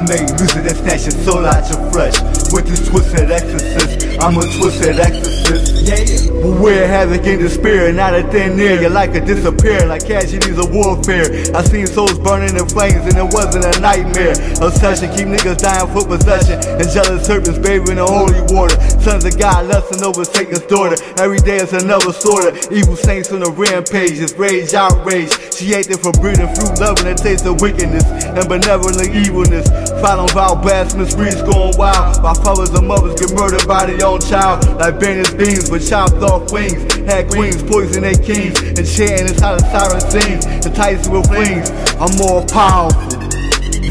make music that snatch your soul out your flesh. With this twisted exorcist, I'm a twisted exorcist. Yeah. But we're havoc in the spirit, not a thin air. You're like a disappear, like casualties of warfare. I seen souls burning in flames, and it wasn't a nightmare. Obsession keep niggas dying for possession, and jealous serpents bathing in the holy water. Sons of God lusting over Satan's daughter. Every day is another slaughter. Evil saints on the rampage, it's rage, outrage. She ate it for breeding fruit, loving the taste of wickedness and benevolent evilness. Following vile blasphemous streets going wild. While fathers and mothers get murdered by their own child. Like Venus beams with chopped off wings. Had queens poison their kings. And chanting how the siren. The Titans with wings. I'm more powerful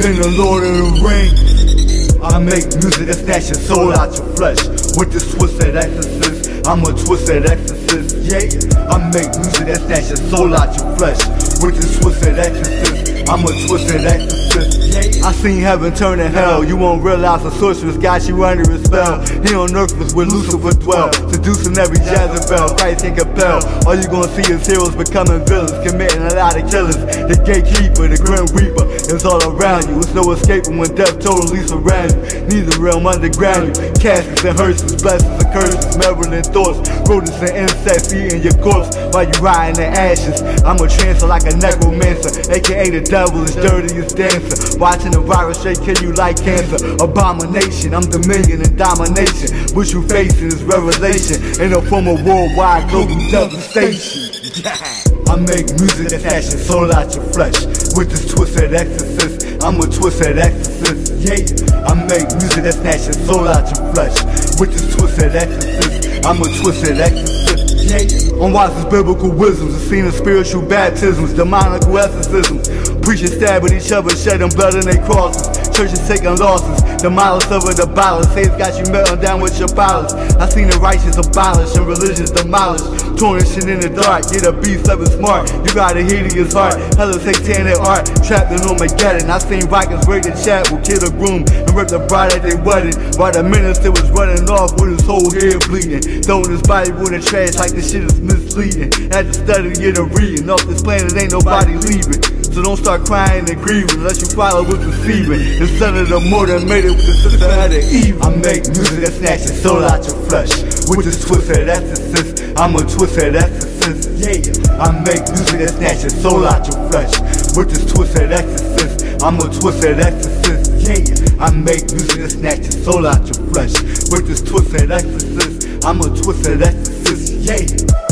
than the Lord of the Rings. I make music that snatch your soul out your flesh. With this twisted exorcist, I'm a twisted exorcist. Yeah, I make music that snatch your soul out your flesh. With this twisted exorcist, I'm a twisted exorcist. I seen heaven turn to hell. You won't realize the sorceress got you under a spell. He on earth was where Lucifer dwell, seducing every Jezebel. Christ can compel. All you gonna see is heroes becoming villains, committing a lot of killings. The gatekeeper, the grim reaper, is all around you. It's no escaping when death totally surrounds you. Neither realm underground you. Caskets and hearses, blessings and curses, Maryland thoughts, rodents and insects eating your corpse while you ride in the ashes. I'm a trancer like a necromancer, aka the devil is dirtiest dancer. Watching the virus straight kill you like cancer. Abomination, I'm dominion and domination. What you facing is revelation in a form of worldwide global devastation. I make music that's your soul out your flesh. With this twisted exorcist, I'm a twisted exorcist. Yeah, I make music that's your soul out your flesh. With this twisted exorcist, I'm a twisted exorcist. On wisest biblical wisdoms, scene of spiritual baptisms, demonical exorcisms. Preachers stabbing each other, shedding blood in their crosses. Churches taking losses, the malice over the balance. Saints got you melting down with your palace. I seen the righteous abolished and religions demolished. Tarnishing in the dark, get a beast of smart. You gotta hear to his heart. Hella satanic art, trapped in Armageddon. I seen Vikings break the chat with kill a groom and rip the bride at they wedding. While the minister was running off with his whole head bleeding. Throwing his body in the trash like this shit is misleading. Had to study it and reading. Off this planet ain't nobody leaving. So don't start crying and grieving unless you follow with. The son of the mortar made it with the sister of the evil. I make music that snatch your soul out your flesh. With this twisted exorcist, I'm a twisted exorcist. Yeah, I make music that snatch your soul out your flesh. With this twisted exorcist, I'm a twisted exorcist. Yeah, I make music that snatch your soul out your flesh. With this twisted exorcist, I'm a twisted exorcist. Yeah.